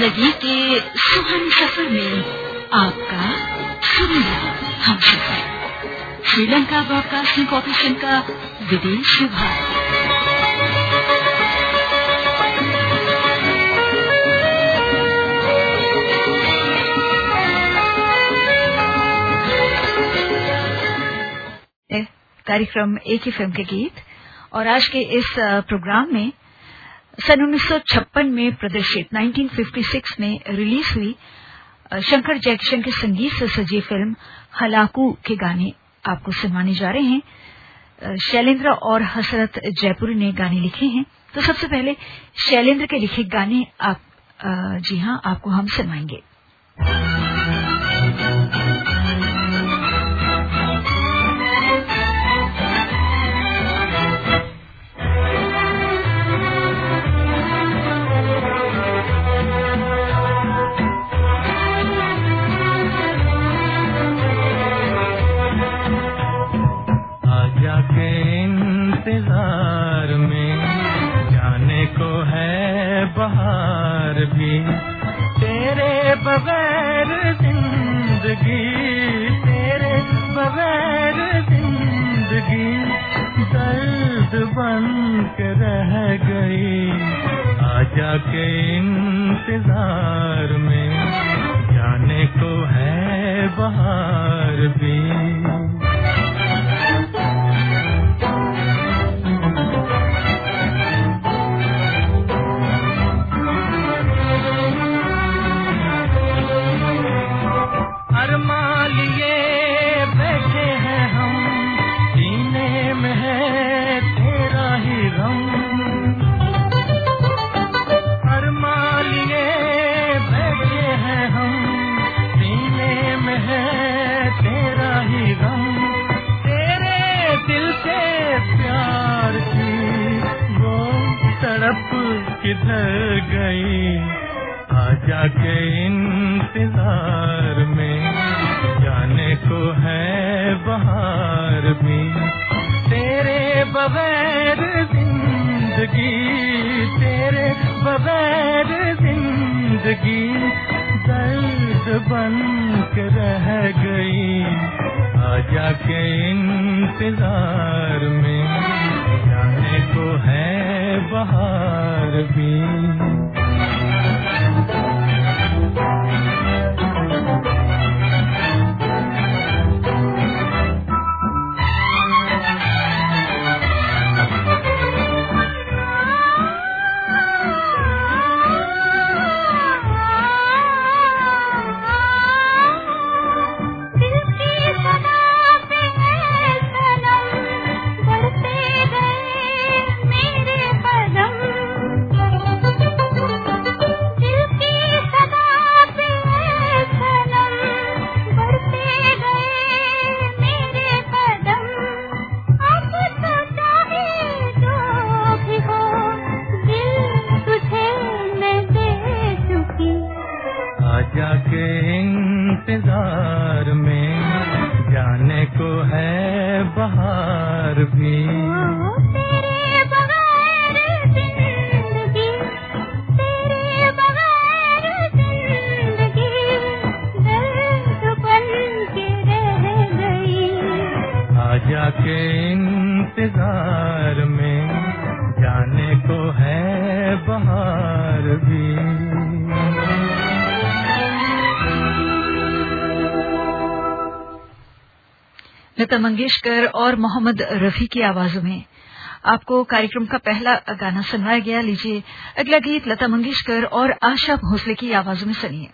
ज़िंदगी के सुहाने सफ़र में आपका सुनना हम सफ़र श्रीलंका ब्रॉडकास्टिंग कॉरपोरेशन का विदेश विभाग। कार्यक्रम एक ही फ़िल्म के गीत और आज के इस प्रोग्राम में सन 1956 में प्रदर्शित 1956 में रिलीज़ हुई शंकर जयकिशन के संगीत से सजी फ़िल्म हलाकू के गाने आपको सुनवाने जा रहे हैं। शैलेंद्र और हसरत जयपुरी ने गाने लिखे हैं। तो सबसे पहले शैलेंद्र के लिखे गाने आप जी हाँ आपको हम Of me. सुनवाएँगे लता मंगेशकर और मोहम्मद रफी की आवाजों में। आपको कार्यक्रम का पहला गाना सुनवाया गया। लीजिए अगला गीत लता मंगेशकर और आशा भोसले की आवाजों में सुनिए।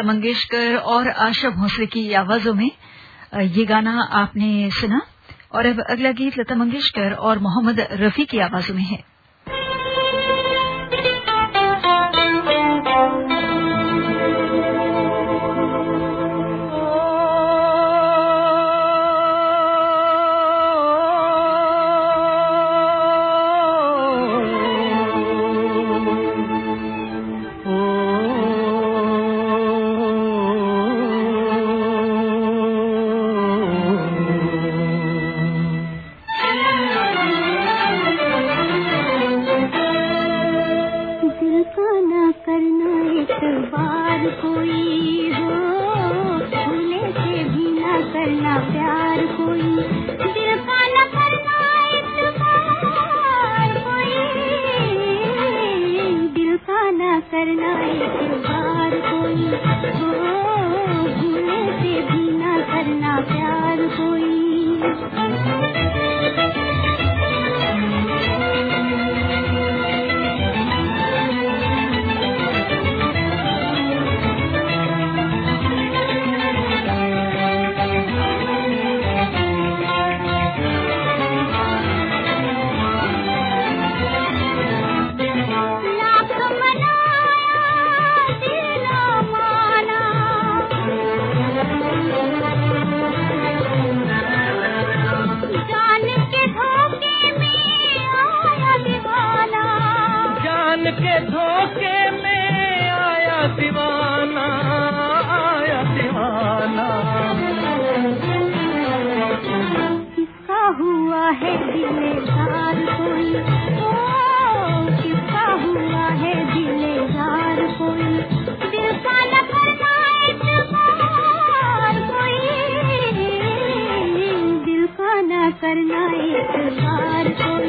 लता मंगेशकर और आशा भोसले की आवाजों में ये गाना आपने सुना। और अब अगला गीत लता मंगेशकर और मोहम्मद रफी की आवाजों में है। करना एक बार तो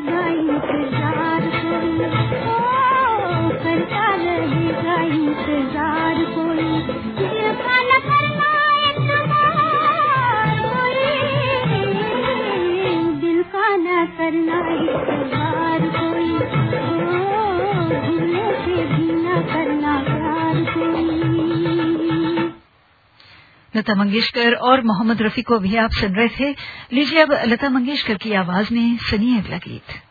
रहेगा इंतज़ार करी। ओ करता रहेगा इंतज़ार। लता मंगेशकर और मोहम्मद रफी को भी आप सुन रहे थे। लीजिए अब लता मंगेशकर की आवाज़ में सुनिए अगला गीत।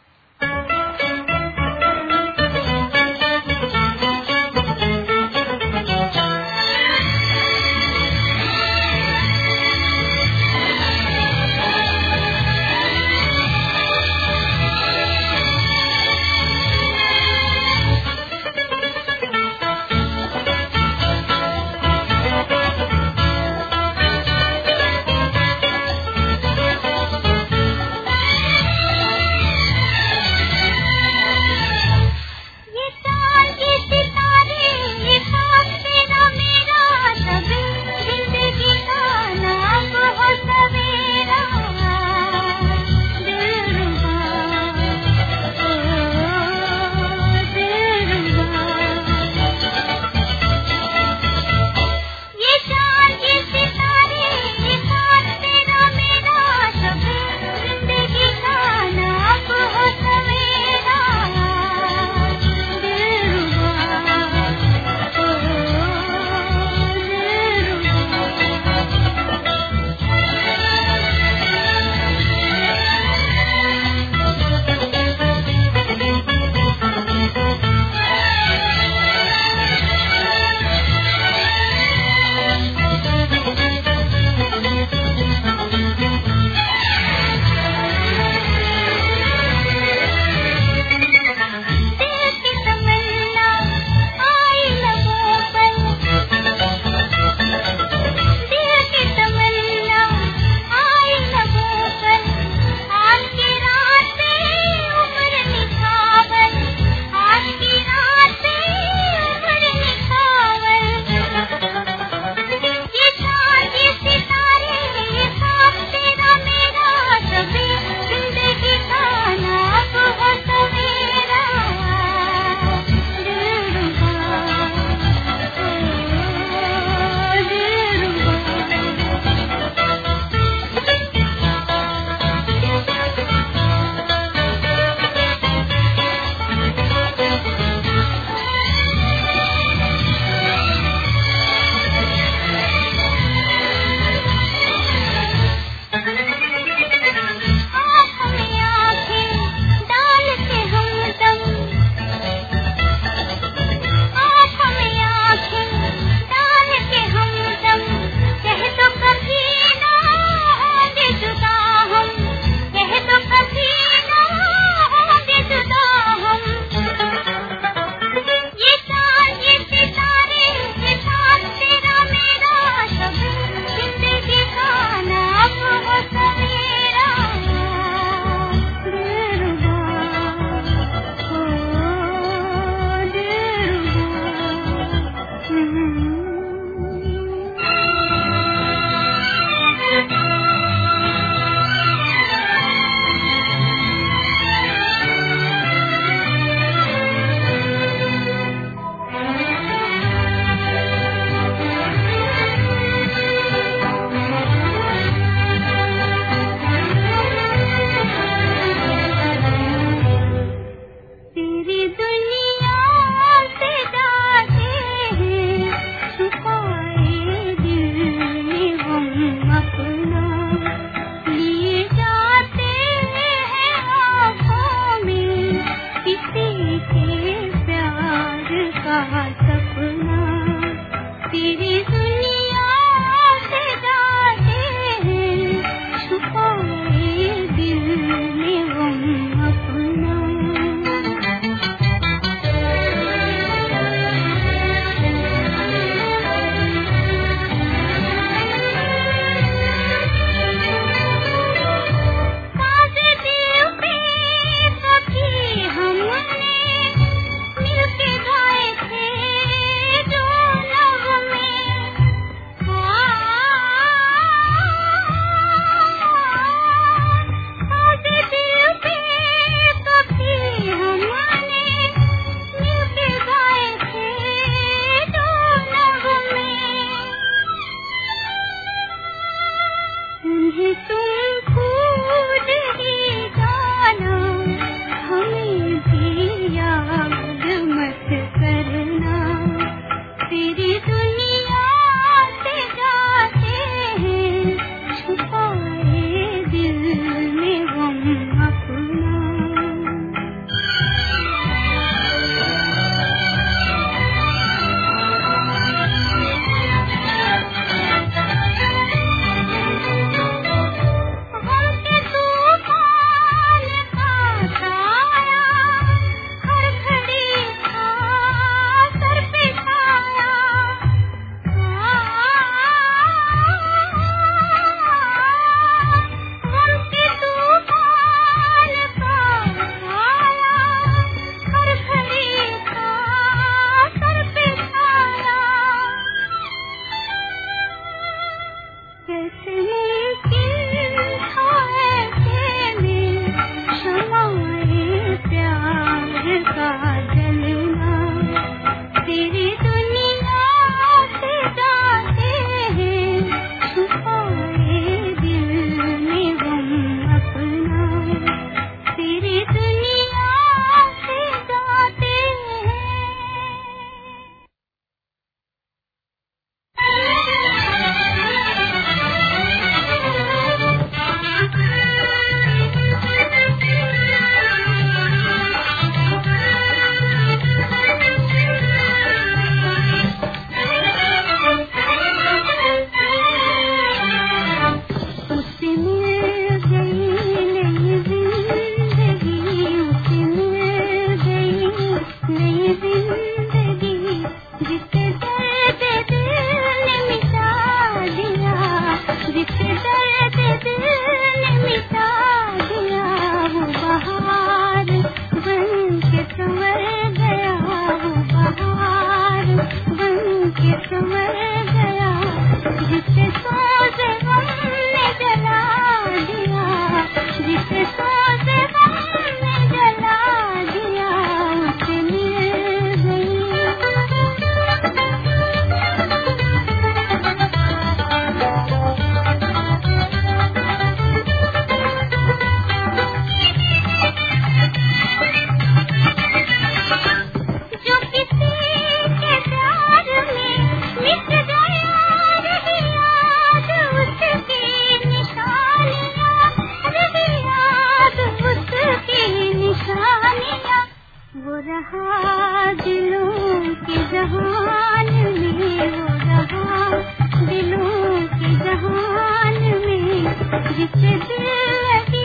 किसी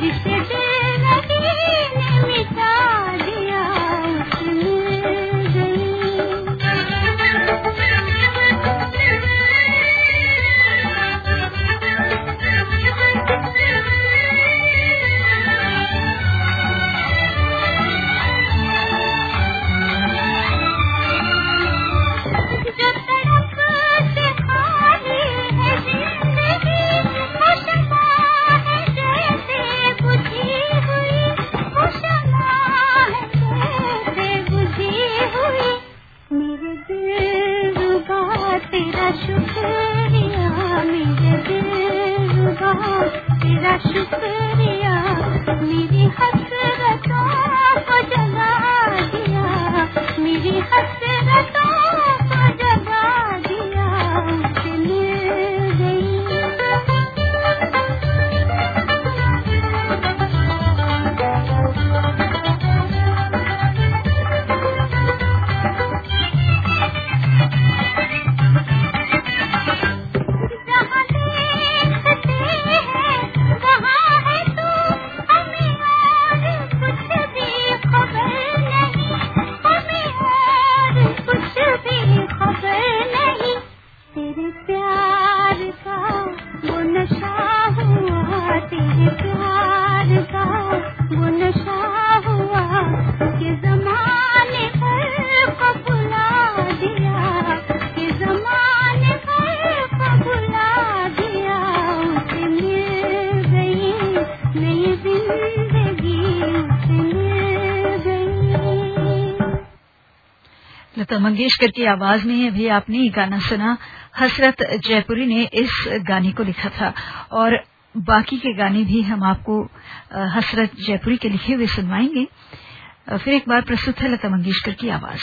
जिसे अशुभ लता मंगेशकर की आवाज़ में अभी आपने ये गाना सुना। हसरत जयपुरी ने इस गाने को लिखा था। और बाकी के गाने भी हम आपको हसरत जयपुरी के लिखे हुए सुनवाएँगे। फिर एक बार प्रस्तुत है लता मंगेशकर की आवाज़।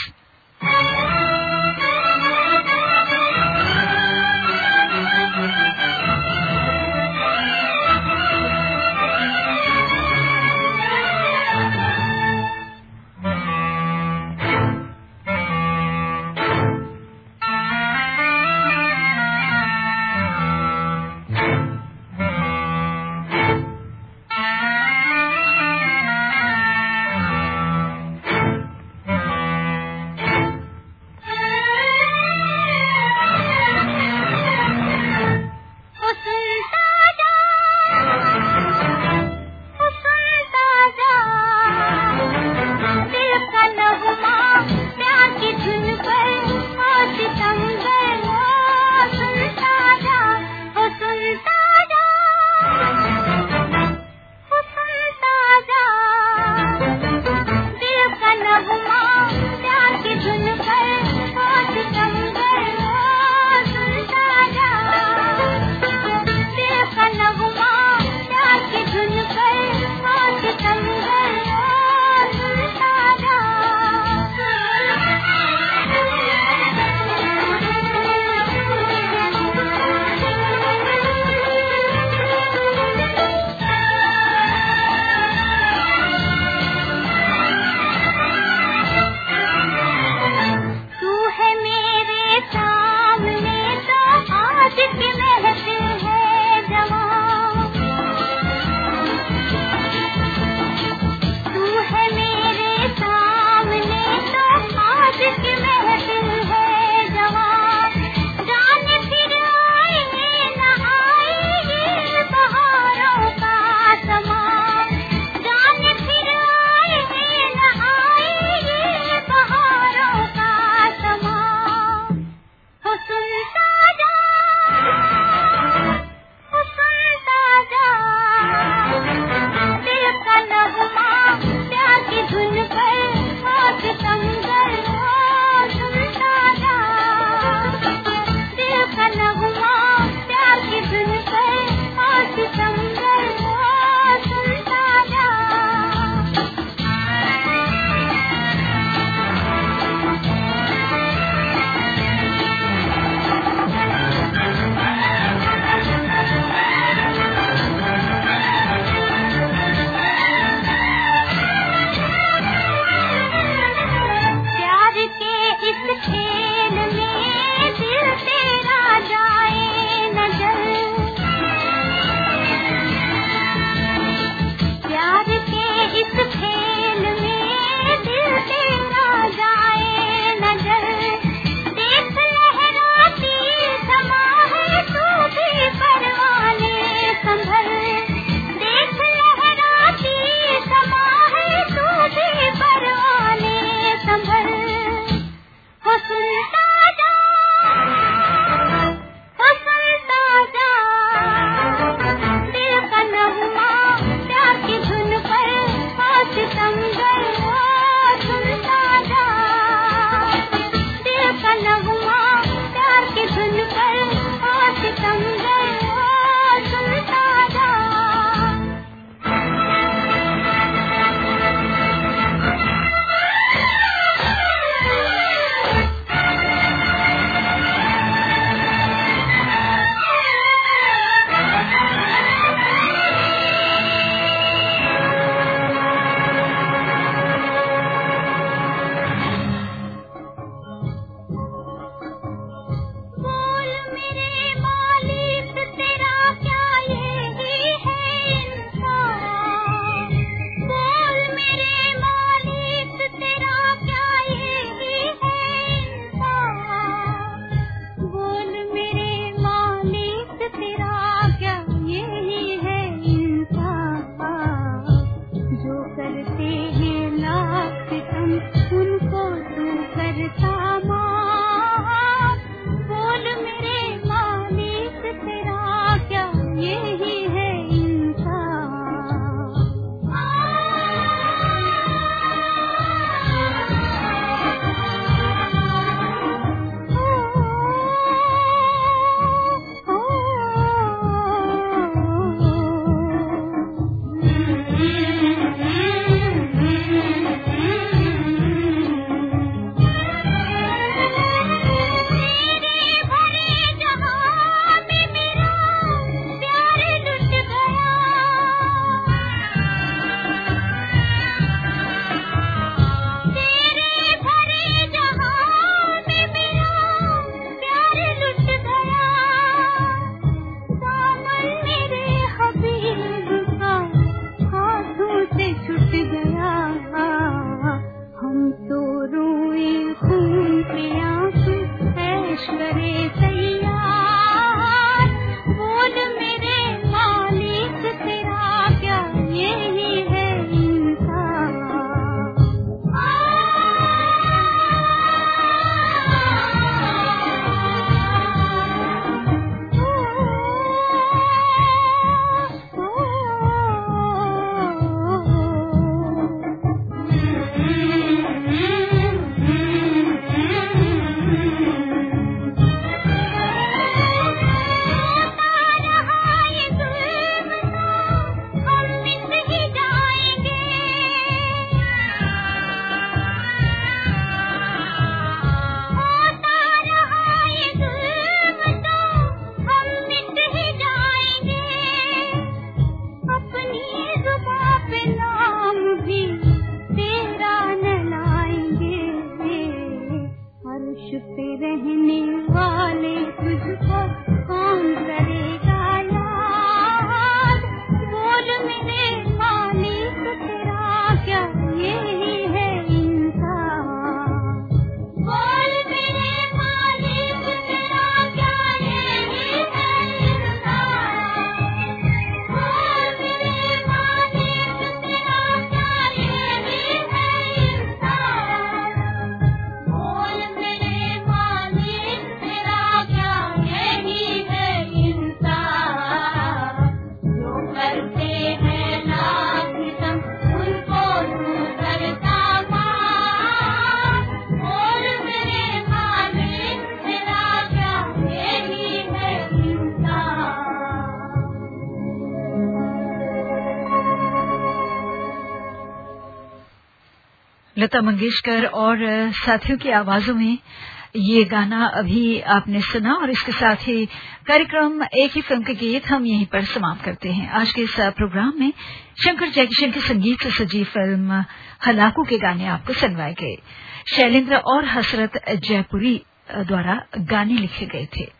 लता मंगेशकर और साथियों की आवाजों में ये गाना अभी आपने सुना और इसके साथ ही कार्यक्रम एक ही फ़िल्म के गीत हम यहीं पर समाप्त करते हैं। आज के इस प्रोग्राम में शंकर जयकिशन के संगीत से सजी फ़िल्म, हलाकू के गाने आपको सुनवाए गए। शैलेंद्र और हसरत जयपुरी द्वारा गाने लिखे गए थे।